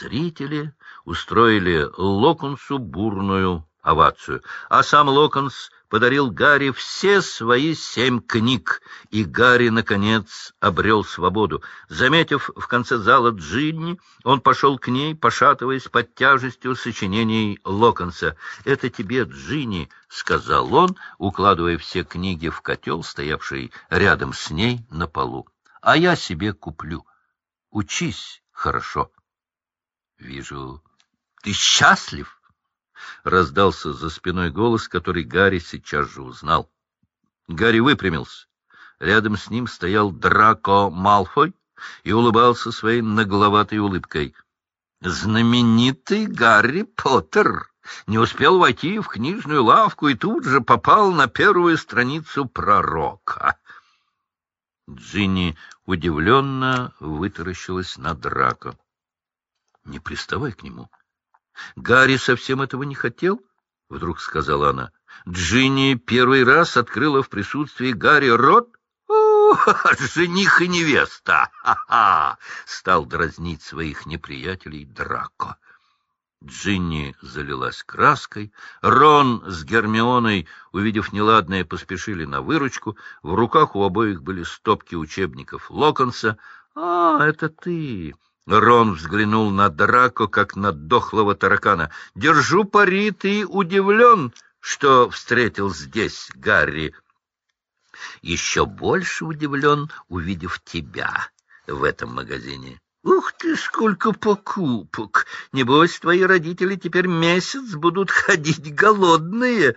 Зрители устроили Локонсу бурную овацию, а сам Локонс подарил Гарри все свои семь книг, и Гарри, наконец, обрел свободу. Заметив в конце зала Джинни, он пошел к ней, пошатываясь под тяжестью сочинений Локонса. «Это тебе, Джинни», — сказал он, укладывая все книги в котел, стоявший рядом с ней на полу. «А я себе куплю. Учись хорошо». «Вижу, ты счастлив?» Раздался за спиной голос, который Гарри сейчас же узнал. Гарри выпрямился. Рядом с ним стоял Драко Малфой и улыбался своей нагловатой улыбкой. «Знаменитый Гарри Поттер!» не успел войти в книжную лавку и тут же попал на первую страницу пророка. Джинни удивленно вытаращилась на Драко. — Не приставай к нему, Гарри совсем этого не хотел, — вдруг сказала она. Джинни первый раз открыла в присутствии Гарри рот. «О, жених и невеста! Ха-ха!» — стал дразнить своих неприятелей Драко. Джинни залилась краской. Рон с Гермионой, увидев неладное, поспешили на выручку. В руках у обоих были стопки учебников Локонса. — А, это ты! Рон взглянул на Драко, как на дохлого таракана. — Держу пари, ты удивлен, что встретил здесь Гарри. — Еще больше удивлен, увидев тебя в этом магазине. — Ух ты, сколько покупок! Небось, твои родители теперь месяц будут ходить голодные.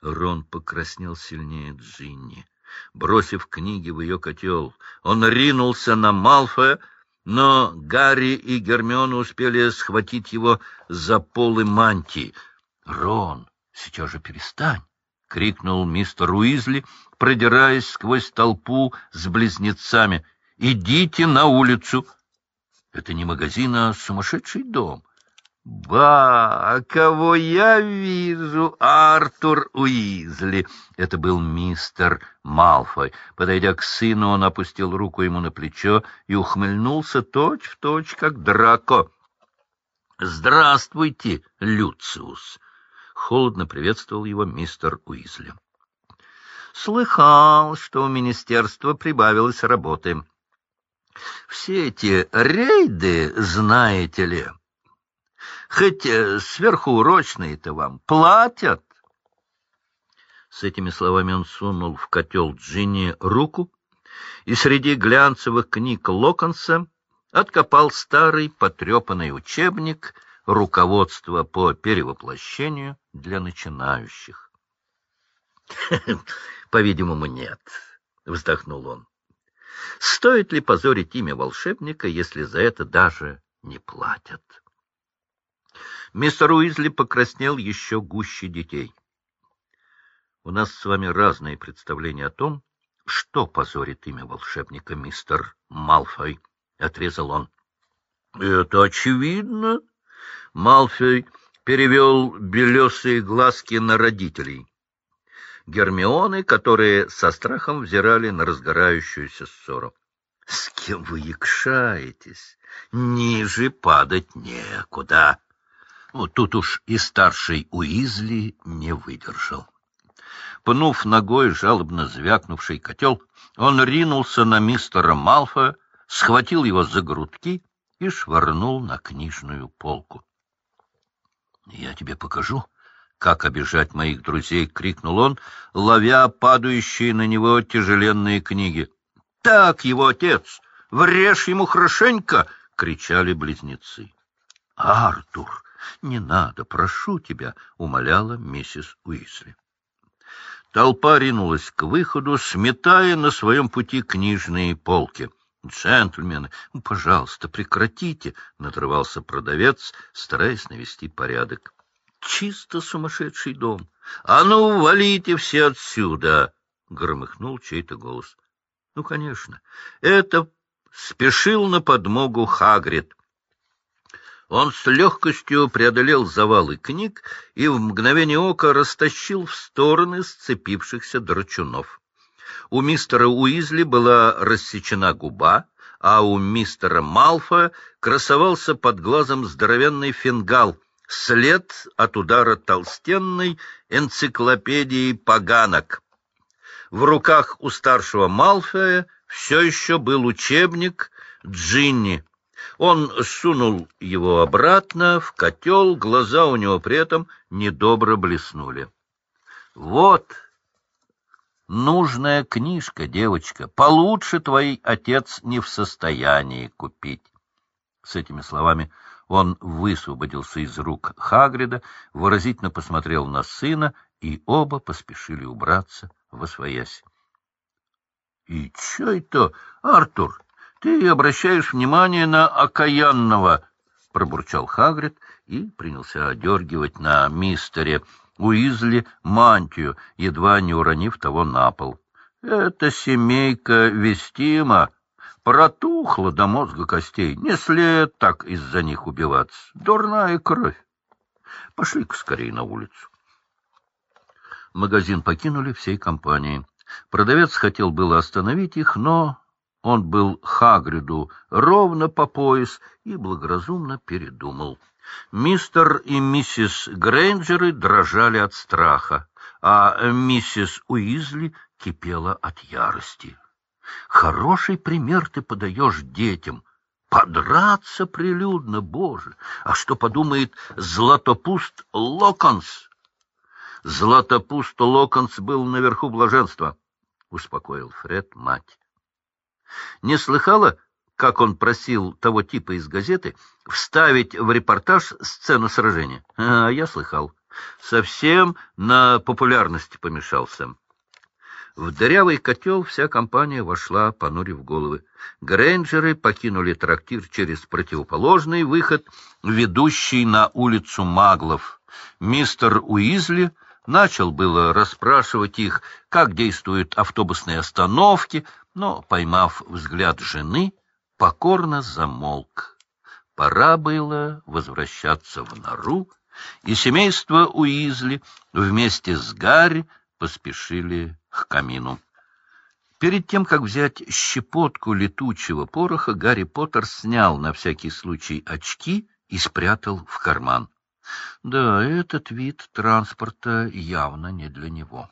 Рон покраснел сильнее Джинни. Бросив книги в ее котел, он ринулся на Малфоя, но Гарри и Гермиона успели схватить его за полы мантии. — Рон, сейчас же перестань! — крикнул мистер Уизли, продираясь сквозь толпу с близнецами. — Идите на улицу! Это не магазин, а сумасшедший дом. — «Ба, а кого я вижу? Артур Уизли!» Это был мистер Малфой. Подойдя к сыну, он опустил руку ему на плечо и ухмыльнулся точь-в-точь, точь, как Драко. «Здравствуйте, Люциус!» Холодно приветствовал его мистер Уизли. «Слыхал, что у министерства прибавилось работы. Все эти рейды, знаете ли...» Хоть э, сверхурочные-то вам платят. С этими словами он сунул в котел Джинни руку и среди глянцевых книг Локонса откопал старый потрепанный учебник «Руководство по перевоплощению для начинающих». — По-видимому, нет, — вздохнул он. — Стоит ли позорить имя волшебника, если за это даже не платят? Мистер Уизли покраснел еще гуще детей. — У нас с вами разные представления о том, что позорит имя волшебника, мистер Малфой, — отрезал он. — Это очевидно. Малфой перевел белесые глазки на родителей. Гермионы, которые со страхом взирали на разгорающуюся ссору. — С кем вы якшаетесь? Ниже падать некуда. Вот тут уж и старший Уизли не выдержал. Пнув ногой жалобно звякнувший котел, он ринулся на мистера Малфа, схватил его за грудки и швырнул на книжную полку. — Я тебе покажу, как обижать моих друзей! — крикнул он, ловя падающие на него тяжеленные книги. — Так его отец! Врежь ему хорошенько! — кричали близнецы. — Артур! — Не надо, прошу тебя, — умоляла миссис Уисли. Толпа ринулась к выходу, сметая на своем пути книжные полки. «Джентльмены, пожалуйста, прекратите!» — надрывался продавец, стараясь навести порядок. «Чисто сумасшедший дом! А ну, валите все отсюда!» — громыхнул чей-то голос. «Ну, конечно, это спешил на подмогу Хагрид». Он с легкостью преодолел завалы книг и в мгновение ока растащил в стороны сцепившихся драчунов. У мистера Уизли была рассечена губа, а у мистера Малфоя красовался под глазом здоровенный фингал, след от удара толстенной энциклопедии поганок. В руках у старшего Малфоя все еще был учебник Джинни. Он сунул его обратно в котел, глаза у него при этом недобро блеснули. — Вот нужная книжка, девочка, получше твой отец не в состоянии купить. С этими словами он высвободился из рук Хагрида, выразительно посмотрел на сына, и оба поспешили убраться во своясь. — И что это, Артур? Ты обращаешь внимание на окаянного, — пробурчал Хагрид и принялся одергивать на мистере Уизли мантию, едва не уронив того на пол. Эта семейка вестима, протухла до мозга костей, не след так из-за них убиваться. Дурная кровь. Пошли-ка скорее на улицу. Магазин покинули всей компанией. Продавец хотел было остановить их, но он был Хагриду ровно по пояс и благоразумно передумал. Мистер и миссис Грейнджеры дрожали от страха, а миссис Уизли кипела от ярости. Хороший пример ты подаешь детям. Подраться прилюдно, Боже! А что подумает Златопуст Локонс? Златопуст Локонс был наверху блаженства, — успокоил Фред мать. Не слыхала, как он просил того типа из газеты вставить в репортаж сцену сражения? А, я слыхал. Совсем на популярности помешался. В дырявый котел вся компания вошла, понурив головы. Грейнджеры покинули трактир через противоположный выход, ведущий на улицу Маглов. Мистер Уизли начал было расспрашивать их, как действуют автобусные остановки, но, поймав взгляд жены, покорно замолк. Пора было возвращаться в нору, и семейство Уизли вместе с Гарри поспешили к камину. Перед тем, как взять щепотку летучего пороха, Гарри Поттер снял на всякий случай очки и спрятал в карман. Да, этот вид транспорта явно не для него.